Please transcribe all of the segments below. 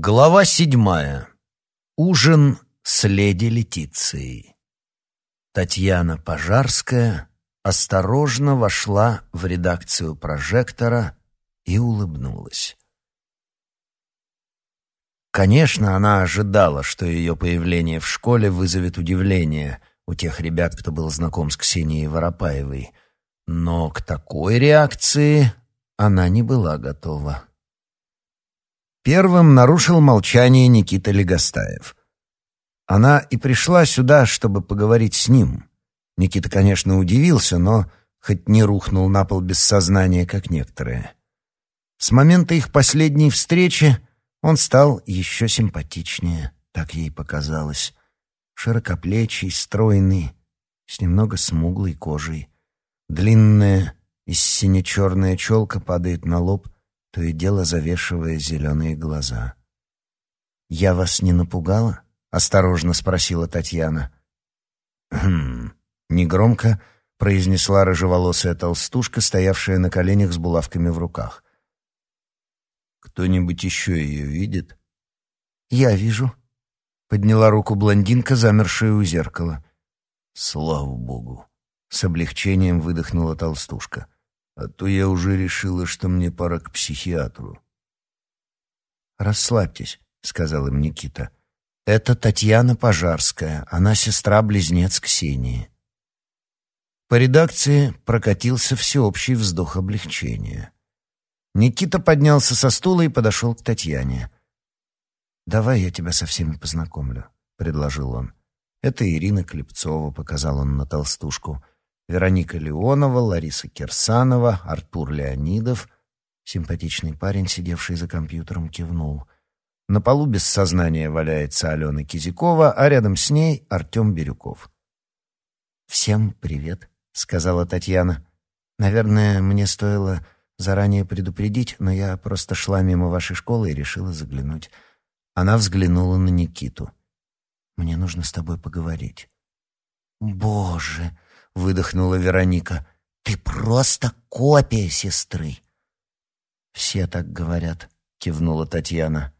Глава седьмая. Ужин с леди Летицией. Татьяна Пожарская осторожно вошла в редакцию прожектора и улыбнулась. Конечно, она ожидала, что ее появление в школе вызовет удивление у тех ребят, кто был знаком с Ксенией Воропаевой, но к такой реакции она не была готова. Первым нарушил молчание Никита Легостаев. Она и пришла сюда, чтобы поговорить с ним. Никита, конечно, удивился, но хоть не рухнул на пол без сознания, как некоторые. С момента их последней встречи он стал еще симпатичнее, так ей показалось. Широкоплечий, стройный, с немного смуглой кожей. Длинная и сине-черная челка падает на лоб — то и дело завешивая зеленые глаза. «Я вас не напугала?» — осторожно спросила Татьяна. «Хм...» — негромко произнесла рыжеволосая толстушка, стоявшая на коленях с булавками в руках. «Кто-нибудь еще ее видит?» «Я вижу», — подняла руку блондинка, замершая у зеркала. «Слава богу!» — с облегчением выдохнула толстушка. А то я уже решила, что мне пора к психиатру. «Расслабьтесь», — сказал им Никита. «Это Татьяна Пожарская, она сестра-близнец Ксении». По редакции прокатился всеобщий вздох облегчения. Никита поднялся со стула и подошел к Татьяне. «Давай я тебя со всеми познакомлю», — предложил он. «Это Ирина Клепцова», — показал он на толстушку. Вероника Леонова, Лариса Кирсанова, Артур Леонидов. Симпатичный парень, сидевший за компьютером, кивнул. На полу без сознания валяется Алена Кизякова, а рядом с ней Артем Бирюков. «Всем привет», — сказала Татьяна. «Наверное, мне стоило заранее предупредить, но я просто шла мимо вашей школы и решила заглянуть». Она взглянула на Никиту. «Мне нужно с тобой поговорить». «Боже!» Выдохнула Вероника. Ты просто копия сестры. Все так говорят, кивнула Татьяна.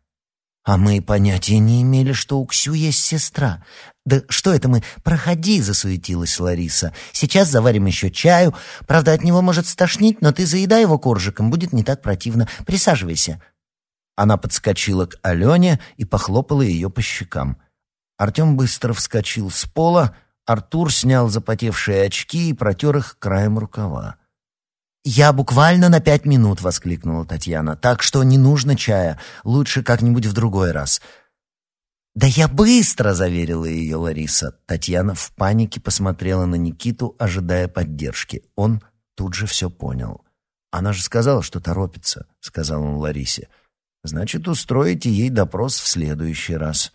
А мы понятия не имели, что у Ксю есть сестра. Да что это мы? Проходи, засуетилась Лариса. Сейчас заварим еще чаю. Правда, от него может стошнить, но ты заедай его коржиком, будет не так противно. Присаживайся. Она подскочила к Алене и похлопала ее по щекам. Артем быстро вскочил с пола, Артур снял запотевшие очки и протер их краем рукава. «Я буквально на пять минут!» — воскликнула Татьяна. «Так что не нужно чая. Лучше как-нибудь в другой раз». «Да я быстро!» — заверила ее Лариса. Татьяна в панике посмотрела на Никиту, ожидая поддержки. Он тут же все понял. «Она же сказала, что торопится», — сказал он Ларисе. «Значит, устроите ей допрос в следующий раз».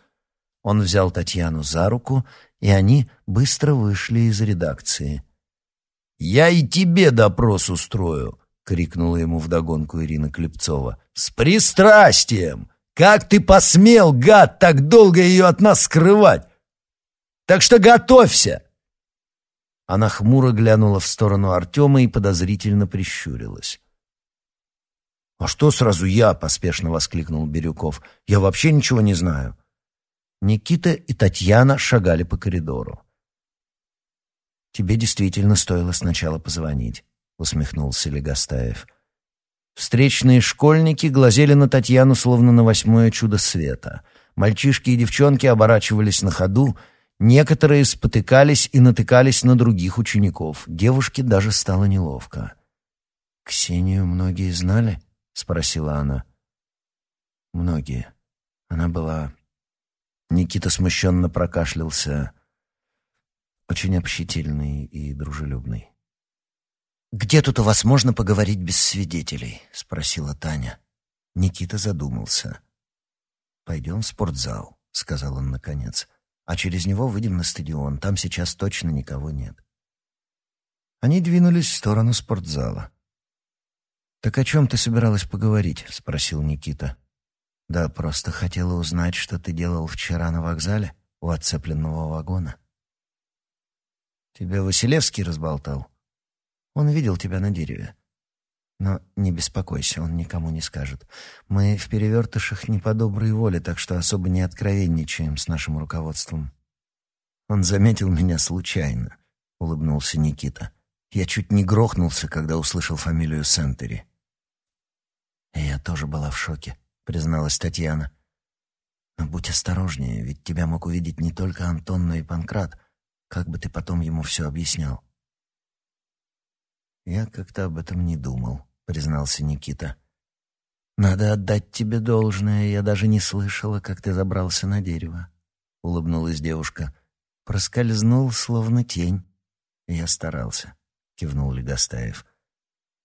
Он взял Татьяну за руку и они быстро вышли из редакции. «Я и тебе допрос устрою!» — крикнула ему вдогонку Ирина Клепцова. «С пристрастием! Как ты посмел, гад, так долго ее от нас скрывать? Так что готовься!» Она хмуро глянула в сторону Артема и подозрительно прищурилась. «А что сразу я?» — поспешно воскликнул Бирюков. «Я вообще ничего не знаю». Никита и Татьяна шагали по коридору. «Тебе действительно стоило сначала позвонить», — усмехнулся Легостаев. Встречные школьники глазели на Татьяну, словно на восьмое чудо света. Мальчишки и девчонки оборачивались на ходу, некоторые спотыкались и натыкались на других учеников. Девушке даже стало неловко. «Ксению многие знали?» — спросила она. «Многие. Она была Никита смущенно прокашлялся. Очень общительный и дружелюбный. «Где тут у вас можно поговорить без свидетелей?» — спросила Таня. Никита задумался. «Пойдем в спортзал», — сказал он наконец. «А через него выйдем на стадион. Там сейчас точно никого нет». Они двинулись в сторону спортзала. «Так о чем ты собиралась поговорить?» — спросил Никита. Да просто хотела узнать, что ты делал вчера на вокзале у отцепленного вагона. Тебя Василевский разболтал? Он видел тебя на дереве. Но не беспокойся, он никому не скажет. Мы в перевертышах не по доброй воле, так что особо не откровенничаем с нашим руководством. Он заметил меня случайно, улыбнулся Никита. Я чуть не грохнулся, когда услышал фамилию Сентери. Я тоже была в шоке, призналась Татьяна. Но будь осторожнее, ведь тебя мог увидеть не только Антон, но и Панкрат. Как бы ты потом ему все объяснял? Я как-то об этом не думал, признался Никита. Надо отдать тебе должное, я даже не слышала, как ты забрался на дерево, улыбнулась девушка. Проскользнул, словно тень. Я старался, кивнул Легостаев.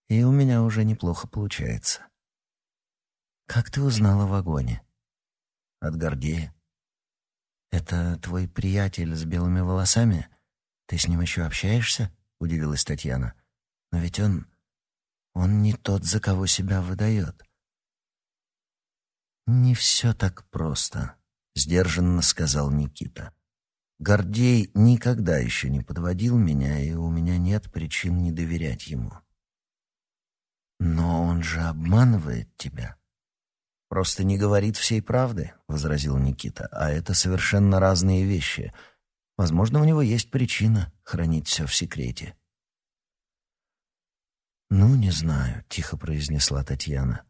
И у меня уже неплохо получается. Как ты узнала о вагоне? От Гордея. Это твой приятель с белыми волосами? Ты с ним еще общаешься? Удивилась Татьяна. Но ведь он... он не тот, за кого себя выдает. «Не все так просто», — сдержанно сказал Никита. «Гордей никогда еще не подводил меня, и у меня нет причин не доверять ему». «Но он же обманывает тебя». «Просто не говорит всей правды», — возразил Никита. «А это совершенно разные вещи. Возможно, у него есть причина хранить все в секрете». «Ну, не знаю», — тихо произнесла Татьяна.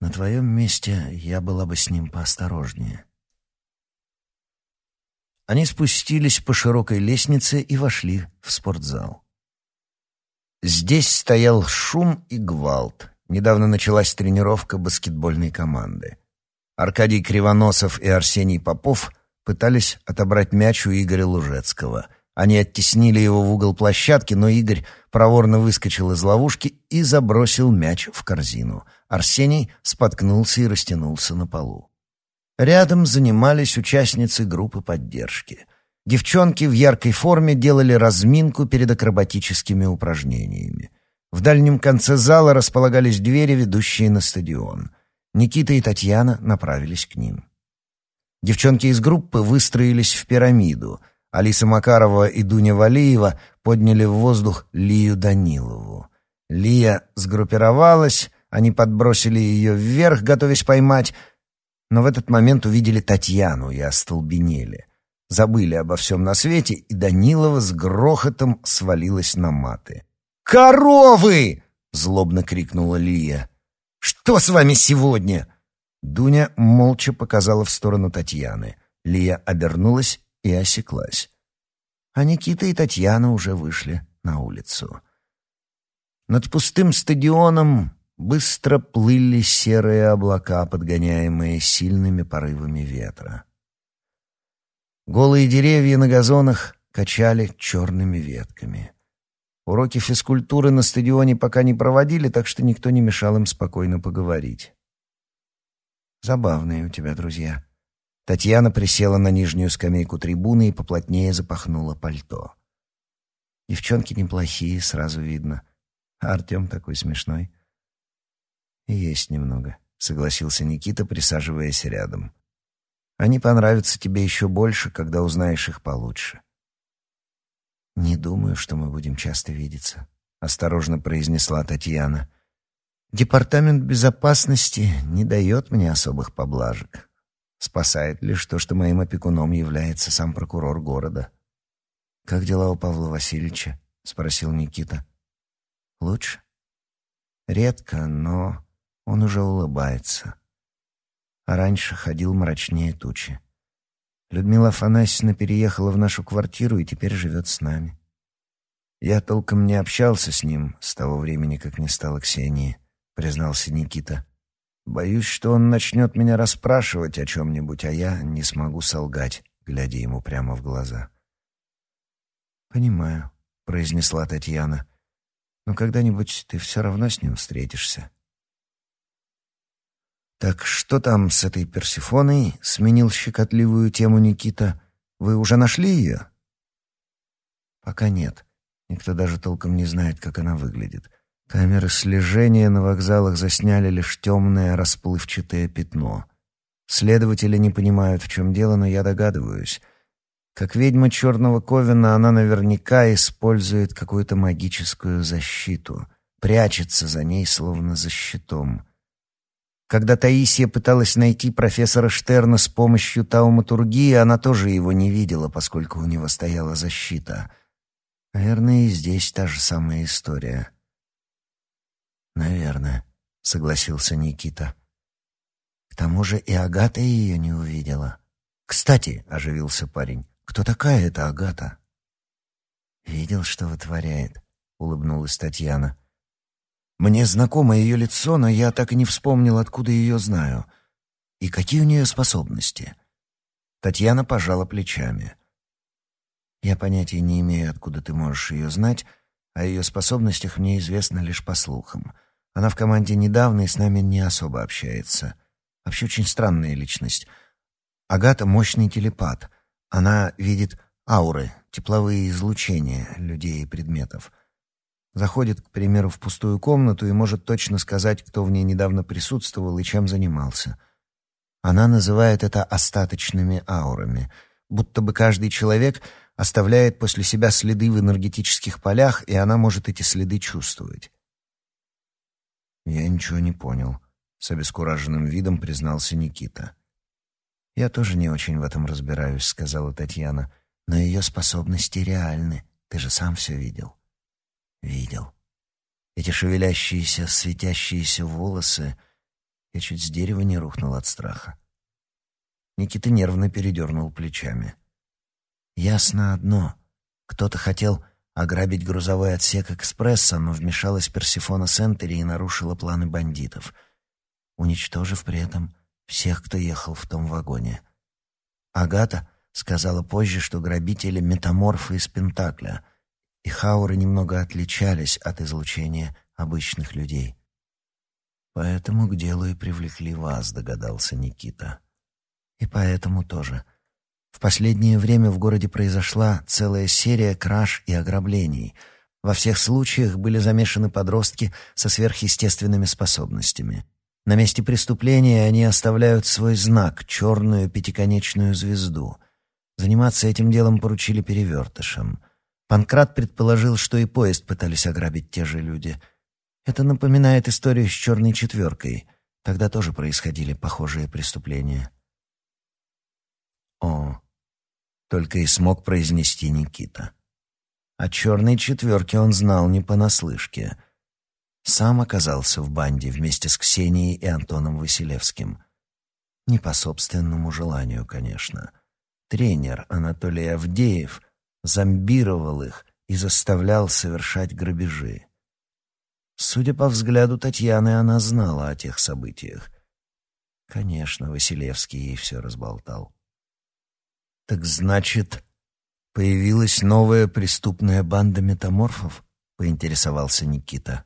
«На твоем месте я была бы с ним поосторожнее». Они спустились по широкой лестнице и вошли в спортзал. Здесь стоял шум и гвалт. Недавно началась тренировка баскетбольной команды. Аркадий Кривоносов и Арсений Попов пытались отобрать мяч у Игоря Лужецкого — они оттеснили его в угол площадки, но Игорь проворно выскочил из ловушки и забросил мяч в корзину. Арсений споткнулся и растянулся на полу. Рядом занимались участницы группы поддержки. Девчонки в яркой форме делали разминку перед акробатическими упражнениями. В дальнем конце зала располагались двери, ведущие на стадион. Никита и Татьяна направились к ним. Девчонки из группы выстроились в пирамиду — Алиса Макарова и Дуня Валиева подняли в воздух Лию Данилову. Лия сгруппировалась, они подбросили ее вверх, готовясь поймать, но в этот момент увидели Татьяну и остолбенели. Забыли обо всем на свете, и Данилова с грохотом свалилась на маты. «Коровы!» — злобно крикнула Лия. «Что с вами сегодня?» Дуня молча показала в сторону Татьяны. Лия обернулась и осеклась. А Никита и Татьяна уже вышли на улицу. Над пустым стадионом быстро плыли серые облака, подгоняемые сильными порывами ветра. Голые деревья на газонах качали черными ветками. Уроки физкультуры на стадионе пока не проводили, так что никто не мешал им спокойно поговорить. «Забавные у тебя друзья», Татьяна присела на нижнюю скамейку трибуны и поплотнее запахнула пальто. Девчонки неплохие, сразу видно. А Артем такой смешной. «Есть немного», — согласился Никита, присаживаясь рядом. «Они понравятся тебе еще больше, когда узнаешь их получше». «Не думаю, что мы будем часто видеться», — осторожно произнесла Татьяна. «Департамент безопасности не дает мне особых поблажек. Спасает лишь то, что моим опекуном является сам прокурор города. «Как дела у Павла Васильевича?» — спросил Никита. «Лучше?» «Редко, но он уже улыбается. А раньше ходил мрачнее тучи. Людмила Афанасьевна переехала в нашу квартиру и теперь живет с нами. Я толком не общался с ним с того времени, как не стало Ксении», — признался Никита. Боюсь, что он начнет меня расспрашивать о чем-нибудь, а я не смогу солгать, глядя ему прямо в глаза. «Понимаю», — произнесла Татьяна. «Но когда-нибудь ты все равно с ним встретишься». «Так что там с этой Персифоной?» — сменил щекотливую тему Никита. «Вы уже нашли ее?» «Пока нет. Никто даже толком не знает, как она выглядит. Камеры слежения на вокзалах засняли лишь темное расплывчатое пятно. Следователи не понимают, в чем дело, но я догадываюсь. Как ведьма черного Ковина она наверняка использует какую-то магическую защиту, прячется за ней, словно за щитом. Когда Таисия пыталась найти профессора Штерна с помощью тауматургии, она тоже его не видела, поскольку у него стояла защита. Наверное, и здесь та же самая история. «Наверное», — согласился Никита. «К тому же и Агата ее не увидела». «Кстати», — оживился парень, — «кто такая эта Агата?» «Видел, что вытворяет», — улыбнулась Татьяна. «Мне знакомо ее лицо, но я так и не вспомнил, откуда ее знаю. И какие у нее способности?» Татьяна пожала плечами. «Я понятия не имею, откуда ты можешь ее знать, о ее способностях мне известно лишь по слухам. Она в команде недавно и с нами не особо общается. Вообще очень странная личность. Агата — мощный телепат. Она видит ауры, тепловые излучения людей и предметов. Заходит, к примеру, в пустую комнату и может точно сказать, кто в ней недавно присутствовал и чем занимался. Она называет это остаточными аурами, будто бы каждый человек оставляет после себя следы в энергетических полях, и она может эти следы чувствовать. «Я ничего не понял», — с обескураженным видом признался Никита. «Я тоже не очень в этом разбираюсь», — сказала Татьяна. «Но ее способности реальны. Ты же сам все видел». «Видел. Эти шевелящиеся, светящиеся волосы...» Я чуть с дерева не рухнул от страха. Никита нервно передернул плечами. «Ясно одно. Кто-то хотел ограбить грузовой отсек экспресса, но вмешалась Персифона Сентери и нарушила планы бандитов, уничтожив при этом всех, кто ехал в том вагоне. Агата сказала позже, что грабители — метаморфы из Пентакля, и хауры немного отличались от излучения обычных людей. «Поэтому к делу и привлекли вас», — догадался Никита. «И поэтому тоже. В последнее время в городе произошла целая серия краж и ограблений. Во всех случаях были замешаны подростки со сверхъестественными способностями. На месте преступления они оставляют свой знак — черную пятиконечную звезду. Заниматься этим делом поручили перевертышам. Панкрат предположил, что и поезд пытались ограбить те же люди. Это напоминает историю с «черной четверкой». Тогда тоже происходили похожие преступления. О, только и смог произнести Никита. О черной четверке он знал не понаслышке. Сам оказался в банде вместе с Ксенией и Антоном Василевским. Не по собственному желанию, конечно. Тренер Анатолий Авдеев зомбировал их и заставлял совершать грабежи. Судя по взгляду Татьяны, она знала о тех событиях. Конечно, Василевский ей все разболтал. «Так значит, появилась новая преступная банда метаморфов?» — поинтересовался Никита.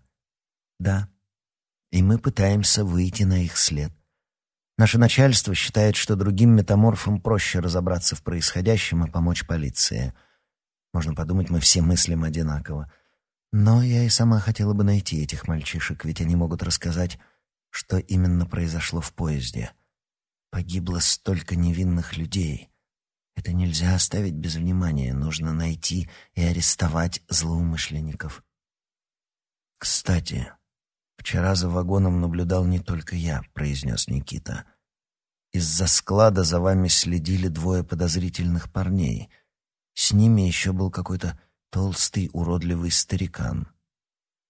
«Да. И мы пытаемся выйти на их след. Наше начальство считает, что другим метаморфам проще разобраться в происходящем и помочь полиции. Можно подумать, мы все мыслим одинаково. Но я и сама хотела бы найти этих мальчишек, ведь они могут рассказать, что именно произошло в поезде. Погибло столько невинных людей». Это нельзя оставить без внимания. Нужно найти и арестовать злоумышленников. Кстати, вчера за вагоном наблюдал не только я, произнес Никита. Из-за склада за вами следили двое подозрительных парней. С ними еще был какой-то толстый, уродливый старикан.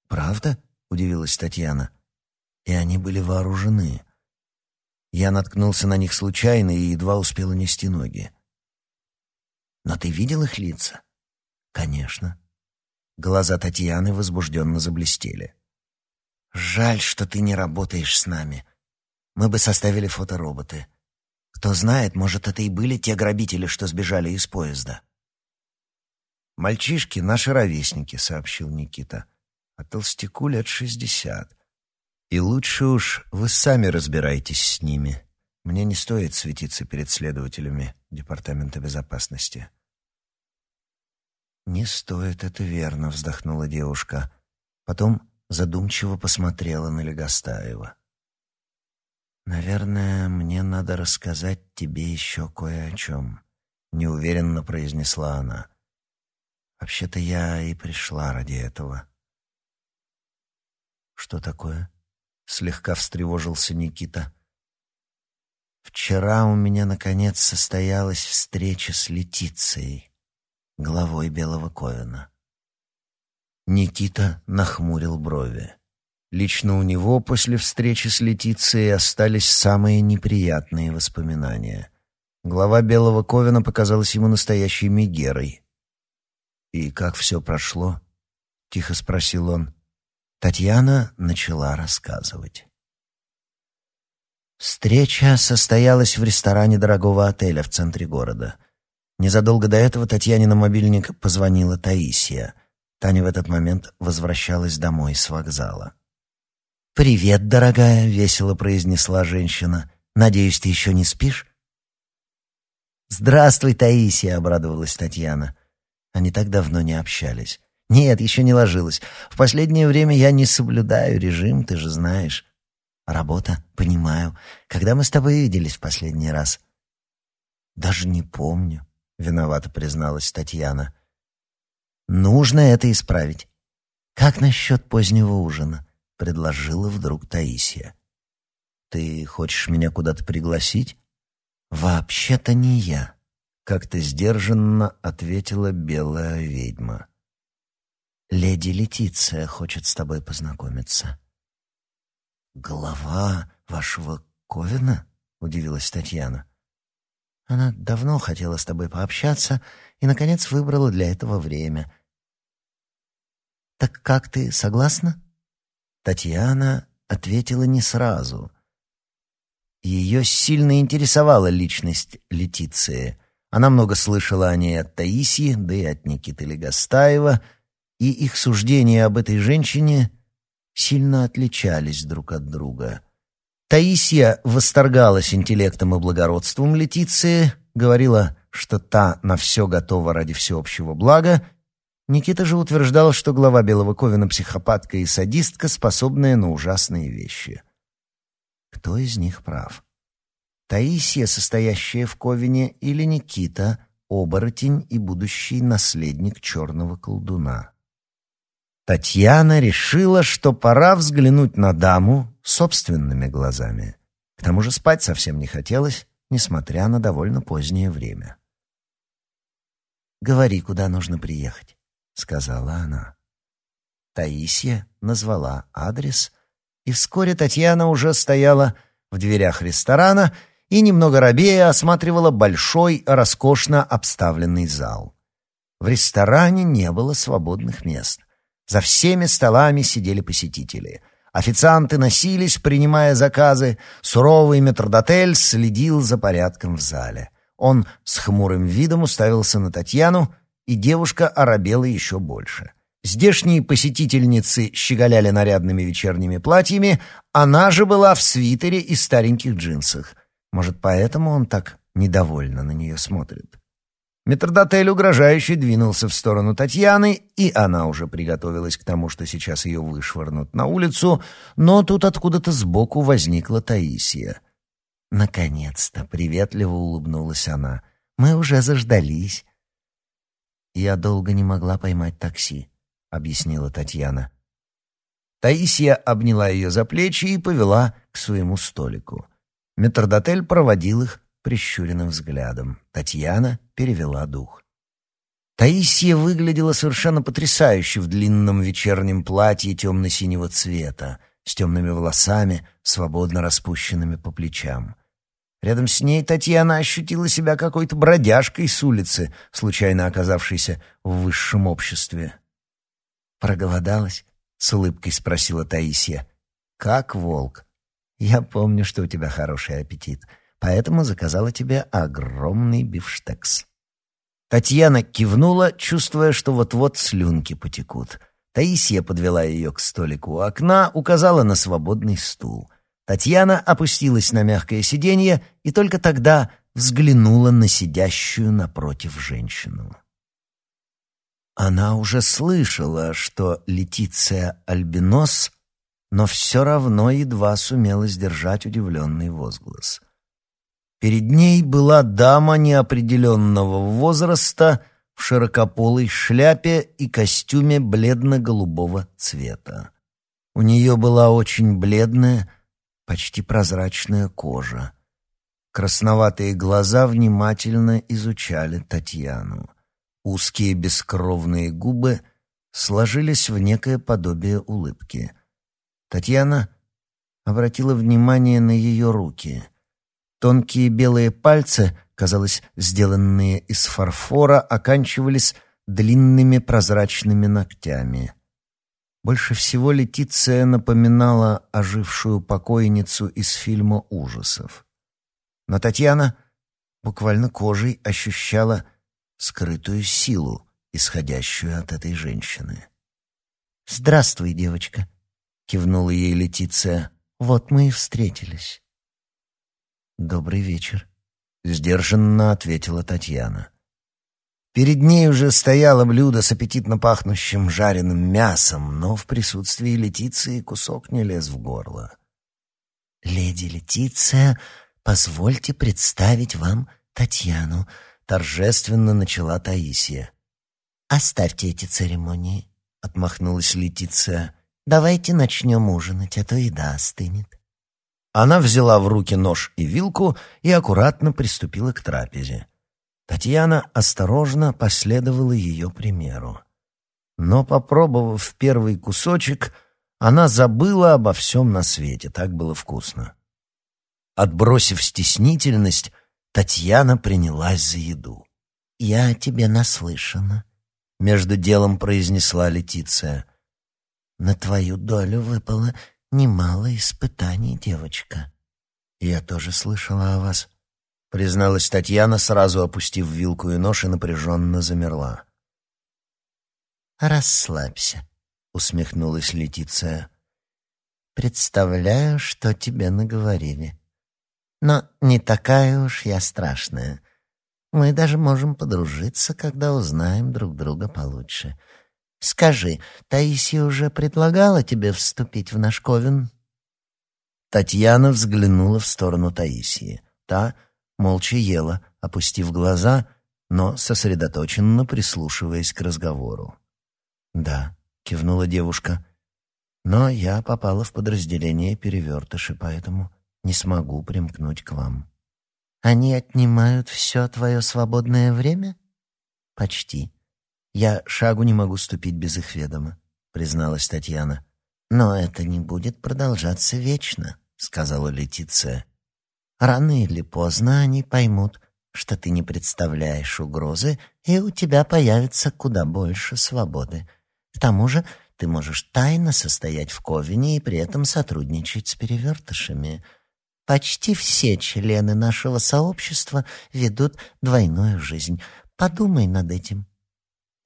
Правда? удивилась Татьяна. И они были вооружены. Я наткнулся на них случайно и едва успел нести ноги. Но ты видел их лица? Конечно. Глаза Татьяны возбужденно заблестели. Жаль, что ты не работаешь с нами. Мы бы составили фотороботы. Кто знает, может, это и были те грабители, что сбежали из поезда. «Мальчишки — наши ровесники», — сообщил Никита. «А толстяку лет шестьдесят. И лучше уж вы сами разбирайтесь с ними. Мне не стоит светиться перед следователями Департамента безопасности». «Не стоит, это верно», — вздохнула девушка. Потом задумчиво посмотрела на Легостаева. «Наверное, мне надо рассказать тебе еще кое о чем», — неуверенно произнесла она. «Вообще-то я и пришла ради этого». «Что такое?» — слегка встревожился Никита. «Вчера у меня, наконец, состоялась встреча с Летицией, главой Белого Ковена». Никита нахмурил брови. Лично у него после встречи с Летицией остались самые неприятные воспоминания. Глава Белого Ковена показалась ему настоящей Мегерой. «И как все прошло?» — тихо спросил он. Татьяна начала рассказывать. Встреча состоялась в ресторане дорогого отеля в центре города. Незадолго до этого Татьяне на мобильник позвонила Таисия. Таня в этот момент возвращалась домой с вокзала. «Привет, дорогая», — весело произнесла женщина. «Надеюсь, ты еще не спишь?» «Здравствуй, Таисия», — обрадовалась Татьяна. Они так давно не общались. «Нет, еще не ложилась. В последнее время я не соблюдаю режим, ты же знаешь». «Работа, понимаю. Когда мы с тобой виделись в последний раз?» «Даже не помню», — виновато призналась Татьяна. «Нужно это исправить. Как насчет позднего ужина?» — предложила вдруг Таисия. «Ты хочешь меня куда-то пригласить?» «Вообще-то не я», — как-то сдержанно ответила белая ведьма. «Леди Летиция хочет с тобой познакомиться». «Глава вашего Ковина?» — удивилась Татьяна. «Она давно хотела с тобой пообщаться и, наконец, выбрала для этого время». «Так как ты, согласна?» Татьяна ответила не сразу. Ее сильно интересовала личность Летиции. Она много слышала о ней от Таисии, да и от Никиты Легостаева, и их суждения об этой женщине сильно отличались друг от друга. Таисия восторгалась интеллектом и благородством Летиции, говорила, что та на все готова ради всеобщего блага, Никита же утверждал, что глава Белого Ковина психопатка и садистка, способная на ужасные вещи. Кто из них прав? Таисия, состоящая в Ковине, или Никита, оборотень и будущий наследник черного колдуна? Татьяна решила, что пора взглянуть на даму собственными глазами. К тому же спать совсем не хотелось, несмотря на довольно позднее время. «Говори, куда нужно приехать» сказала она. Таисия назвала адрес, и вскоре Татьяна уже стояла в дверях ресторана и немного робея осматривала большой, роскошно обставленный зал. В ресторане не было свободных мест. За всеми столами сидели посетители. Официанты носились, принимая заказы. Суровый метрдотель следил за порядком в зале. Он с хмурым видом уставился на Татьяну, и девушка оробела еще больше. Здешние посетительницы щеголяли нарядными вечерними платьями, она же была в свитере и стареньких джинсах. Может, поэтому он так недовольно на нее смотрит. Метрдотель угрожающе двинулся в сторону Татьяны, и она уже приготовилась к тому, что сейчас ее вышвырнут на улицу, но тут откуда-то сбоку возникла Таисия. «Наконец-то!» — приветливо улыбнулась она. «Мы уже заждались». «Я долго не могла поймать такси», — объяснила Татьяна. Таисия обняла ее за плечи и повела к своему столику. Метрдотель проводил их прищуренным взглядом. Татьяна перевела дух. Таисия выглядела совершенно потрясающе в длинном вечернем платье темно-синего цвета, с темными волосами, свободно распущенными по плечам. Рядом с ней Татьяна ощутила себя какой-то бродяжкой с улицы, случайно оказавшейся в высшем обществе. «Проголодалась?» — с улыбкой спросила Таисия. «Как волк. Я помню, что у тебя хороший аппетит, поэтому заказала тебе огромный бифштекс». Татьяна кивнула, чувствуя, что вот-вот слюнки потекут. Таисия подвела ее к столику у окна, указала на свободный стул — Татьяна опустилась на мягкое сиденье и только тогда взглянула на сидящую напротив женщину. Она уже слышала, что Летиция Альбинос, но все равно едва сумела сдержать удивленный возглас. Перед ней была дама неопределенного возраста в широкополой шляпе и костюме бледно-голубого цвета. У нее была очень бледная, почти прозрачная кожа. Красноватые глаза внимательно изучали Татьяну. Узкие бескровные губы сложились в некое подобие улыбки. Татьяна обратила внимание на ее руки. Тонкие белые пальцы, казалось, сделанные из фарфора, оканчивались длинными прозрачными ногтями. Больше всего Летиция напоминала ожившую покойницу из фильма ужасов. Но Татьяна буквально кожей ощущала скрытую силу, исходящую от этой женщины. «Здравствуй, девочка», — кивнула ей Летиция. «Вот мы и встретились». «Добрый вечер», — сдержанно ответила Татьяна. Перед ней уже стояло блюдо с аппетитно пахнущим жареным мясом, но в присутствии Летиции кусок не лез в горло. «Леди Летиция, позвольте представить вам Татьяну», — торжественно начала Таисия. «Оставьте эти церемонии», — отмахнулась Летиция. «Давайте начнем ужинать, а то еда остынет». Она взяла в руки нож и вилку и аккуратно приступила к трапезе. Татьяна осторожно последовала ее примеру. Но, попробовав первый кусочек, она забыла обо всем на свете, так было вкусно. Отбросив стеснительность, Татьяна принялась за еду. «Я тебе наслышана», — между делом произнесла Летиция. «На твою долю выпало немало испытаний, девочка. Я тоже слышала о вас», — призналась Татьяна, сразу опустив вилку и нож и напряженно замерла. «Расслабься», — усмехнулась Летиция. «Представляю, что тебе наговорили. Но не такая уж я страшная. Мы даже можем подружиться, когда узнаем друг друга получше. Скажи, Таисия уже предлагала тебе вступить в наш ковен?» Татьяна взглянула в сторону Таисии. Та молча ела, опустив глаза, но сосредоточенно прислушиваясь к разговору. «Да», — кивнула девушка, — «но я попала в подразделение перевертыши, поэтому не смогу примкнуть к вам». «Они отнимают все твое свободное время?» «Почти. Я шагу не могу ступить без их ведома», — призналась Татьяна. «Но это не будет продолжаться вечно», — сказала Летиция. «Рано или поздно они поймут, что ты не представляешь угрозы, и у тебя появится куда больше свободы. К тому же ты можешь тайно состоять в Ковине и при этом сотрудничать с перевертышами». Почти все члены нашего сообщества ведут двойную жизнь. Подумай над этим.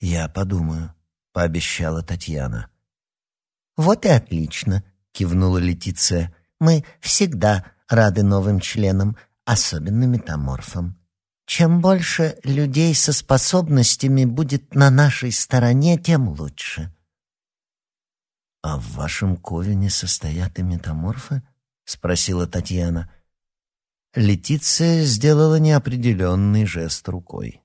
Я подумаю, пообещала Татьяна. Вот и отлично, кивнула Летиция. Мы всегда рады новым членам, особенно метаморфам. Чем больше людей со способностями будет на нашей стороне, тем лучше. А в вашем ковине состоят и метаморфы? спросила Татьяна. Летиция сделала неопределенный жест рукой.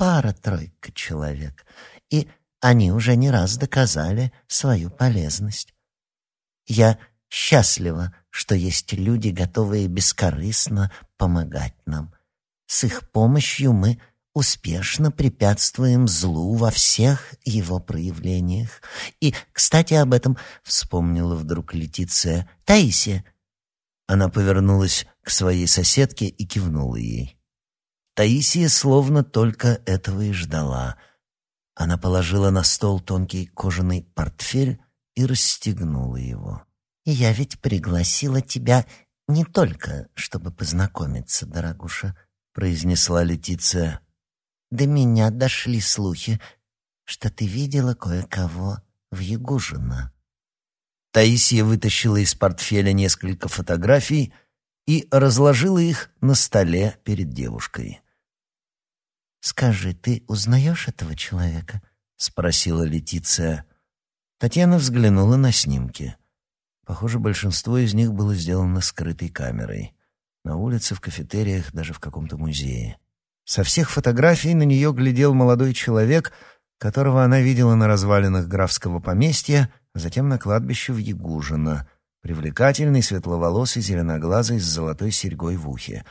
Пара-тройка человек, и они уже не раз доказали свою полезность. Я счастлива, что есть люди, готовые бескорыстно помогать нам. С их помощью мы успешно препятствуем злу во всех его проявлениях. И, кстати, об этом вспомнила вдруг Летиция. «Таисия!» Она повернулась к своей соседке и кивнула ей. Таисия словно только этого и ждала. Она положила на стол тонкий кожаный портфель и расстегнула его. «Я ведь пригласила тебя не только, чтобы познакомиться, дорогуша», — произнесла Летиция. До меня дошли слухи, что ты видела кое-кого в Ягужино. Таисия вытащила из портфеля несколько фотографий и разложила их на столе перед девушкой. «Скажи, ты узнаешь этого человека?» — спросила Летиция. Татьяна взглянула на снимки. Похоже, большинство из них было сделано скрытой камерой. На улице, в кафетериях, даже в каком-то музее. Со всех фотографий на нее глядел молодой человек, которого она видела на развалинах графского поместья а затем на кладбище в Ягужино. Привлекательный, светловолосый, зеленоглазый, с золотой серьгой в ухе.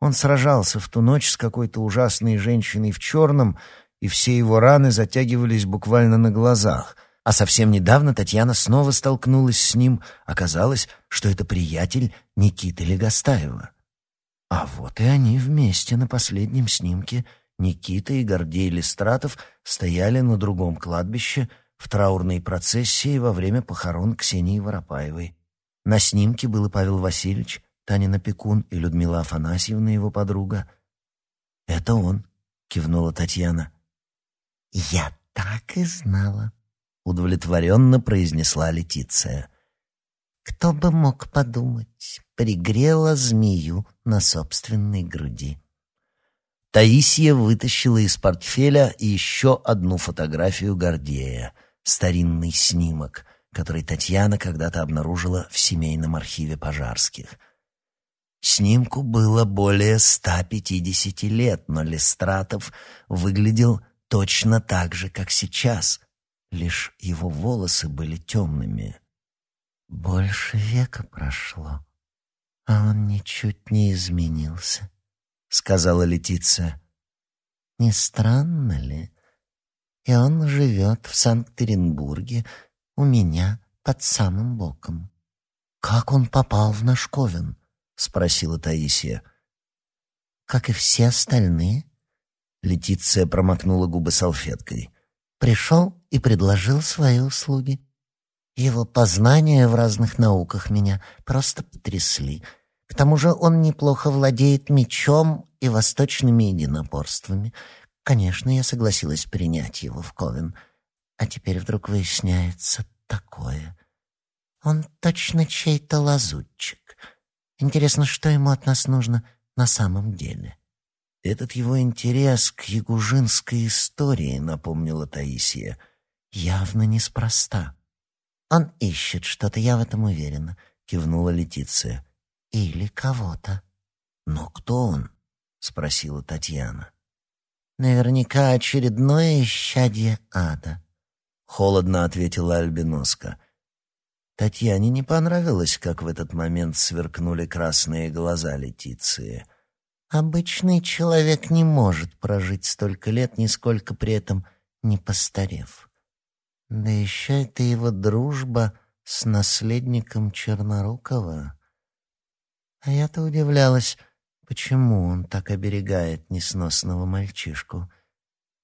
Он сражался в ту ночь с какой-то ужасной женщиной в черном, и все его раны затягивались буквально на глазах. А совсем недавно Татьяна снова столкнулась с ним. Оказалось, что это приятель Никиты Легостаева. А вот и они вместе на последнем снимке. Никита и Гордей Листратов стояли на другом кладбище в траурной процессии во время похорон Ксении Воропаевой. На снимке был и Павел Васильевич, Танина Пекун и Людмила Афанасьевна, его подруга. «Это он», — кивнула Татьяна. «Я так и знала», — удовлетворенно произнесла Летиция. «Кто бы мог подумать, пригрела змею на собственной груди». Таисия вытащила из портфеля еще одну фотографию Гордея, старинный снимок, который Татьяна когда-то обнаружила в семейном архиве Пожарских. Снимку было более 150 лет, но Листратов выглядел точно так же, как сейчас, лишь его волосы были темными. «Больше века прошло, а он ничуть не изменился», — сказала Летиция. «Не странно ли? И он живет в Санкт-Петербурге у меня под самым боком». «Как он попал в наш Ковен?» — спросила Таисия. «Как и все остальные, Летиция промокнула губы салфеткой. Пришел и предложил свои услуги. Его познания в разных науках меня просто потрясли. К тому же он неплохо владеет мечом и восточными единоборствами. Конечно, я согласилась принять его в Ковен. А теперь вдруг выясняется такое. Он точно чей-то лазутчик. Интересно, что ему от нас нужно на самом деле?» Этот его интерес к ягужинской истории, напомнила Таисия, явно неспроста. Он ищет что-то, я в этом уверена, кивнула Летиция. Или кого-то. Но кто он? спросила Татьяна. Наверняка очередное исчадье ада. Холодно ответила Альбиноска. Татьяне не понравилось, как в этот момент сверкнули красные глаза Летиции. Обычный человек не может прожить столько лет, нисколько при этом не постарев. Да еще это его дружба с наследником Чернорукова. А я-то удивлялась, почему он так оберегает несносного мальчишку.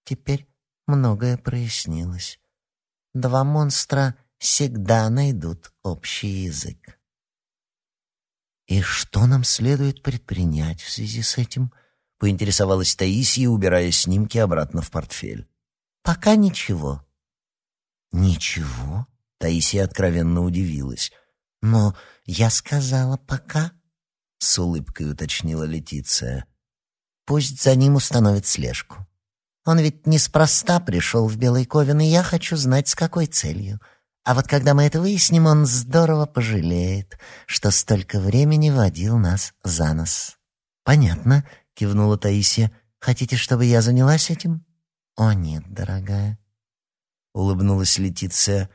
Теперь многое прояснилось. Два монстра всегда найдут общий язык. «И что нам следует предпринять в связи с этим?» — поинтересовалась Таисия, убирая снимки обратно в портфель. «Пока ничего». «Ничего?» — Таисия откровенно удивилась. «Но я сказала «пока», — с улыбкой уточнила Летиция. «Пусть за ним установят слежку. Он ведь неспроста пришел в Белый Ковен, и я хочу знать, с какой целью». А вот когда мы это выясним, он здорово пожалеет, что столько времени водил нас за нос. Понятно, кивнула Таисия. Хотите, чтобы я занялась этим? О нет, дорогая. Улыбнулась Летиция.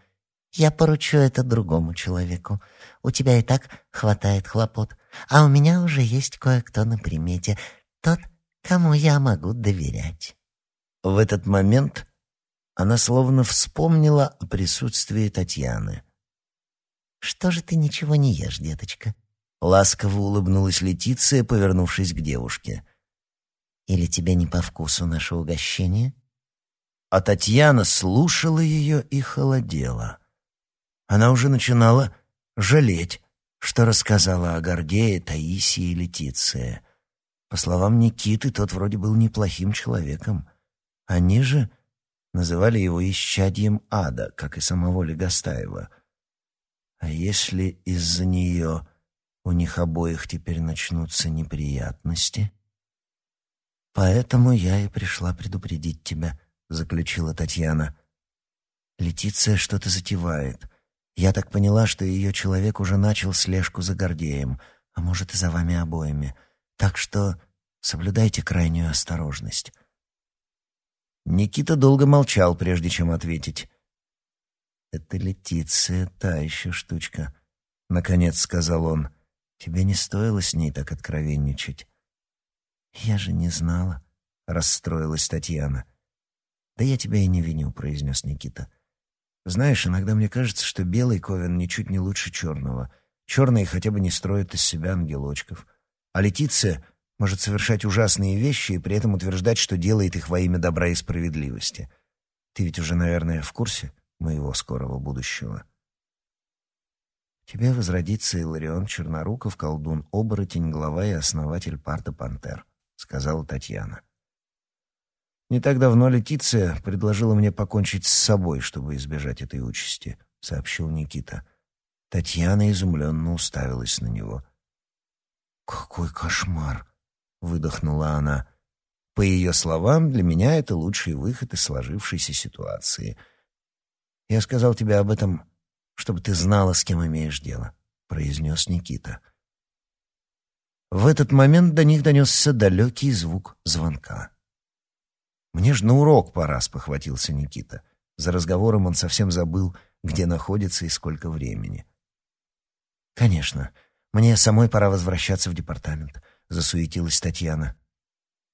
Я поручу это другому человеку. У тебя и так хватает хлопот, а у меня уже есть кое-кто на примете. Тот, кому я могу доверять. В этот момент она словно вспомнила о присутствии Татьяны. «Что же ты ничего не ешь, деточка?» Ласково улыбнулась Летиция, повернувшись к девушке. «Или тебе не по вкусу наше угощение?» А Татьяна слушала ее и холодела. Она уже начинала жалеть, что рассказала о Гордее, Таисии и Летиции. По словам Никиты, тот вроде был неплохим человеком. Они же называли его исчадьем ада, как и самого Легостаева. А если из-за нее у них обоих теперь начнутся неприятности? Поэтому я и пришла предупредить тебя, заключила Татьяна. Летиция что-то затевает. Я так поняла, что ее человек уже начал слежку за Гордеем, а может и за вами обоими. Так что соблюдайте крайнюю осторожность. Никита долго молчал, прежде чем ответить. «Это Летиция, та еще штучка», — наконец сказал он. «Тебе не стоило с ней так откровенничать». «Я же не знала», — расстроилась Татьяна. «Да я тебя и не виню», — произнес Никита. «Знаешь, иногда мне кажется, что белый ковен ничуть не лучше черного. Черные хотя бы не строят из себя ангелочков. А Летиция может совершать ужасные вещи и при этом утверждать, что делает их во имя добра и справедливости. Ты ведь уже, наверное, в курсе моего скорого будущего?» тебе возродится Иларион Черноруков, колдун, оборотень, глава и основатель парта «Пантер», — сказала Татьяна. «Не так давно Летиция предложила мне покончить с собой, чтобы избежать этой участи», — сообщил Никита. Татьяна изумленно уставилась на него. «Какой кошмар!» — выдохнула она. «По ее словам, для меня это лучший выход из сложившейся ситуации. Я сказал тебе об этом, чтобы ты знала, с кем имеешь дело», — произнес Никита. В этот момент до них донесся далекий звук звонка. «Мне ж на урок пора», — спохватился Никита. За разговором он совсем забыл, где находится и сколько времени. «Конечно, мне самой пора возвращаться в департамент», — засуетилась Татьяна.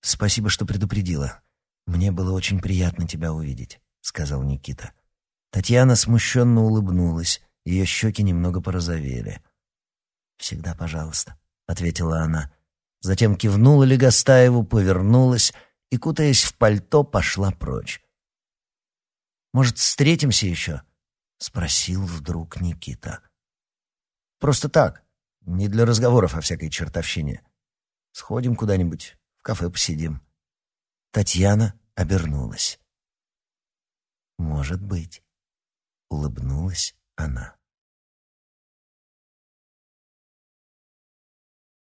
«Спасибо, что предупредила. Мне было очень приятно тебя увидеть», — сказал Никита. Татьяна смущенно улыбнулась, ее щеки немного порозовели. «Всегда пожалуйста», — ответила она. Затем кивнула Легостаеву, повернулась — и, кутаясь в пальто, пошла прочь. «Может, встретимся еще?» — спросил вдруг Никита. «Просто так, не для разговоров о всякой чертовщине. Сходим куда-нибудь, в кафе посидим». Татьяна обернулась. «Может быть», — улыбнулась она.